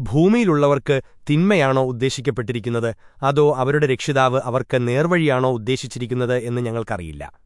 ഭൂമിയിലുള്ളവർക്ക് തിന്മയാണോ ഉദ്ദേശിക്കപ്പെട്ടിരിക്കുന്നത്? അതോ അവരുടെ രക്ഷിതാവ് അവർക്ക് നേർവഴിയാണോ ഉദ്ദേശിച്ചിരിക്കുന്നത് എന്ന് ഞങ്ങൾക്കറിയില്ല.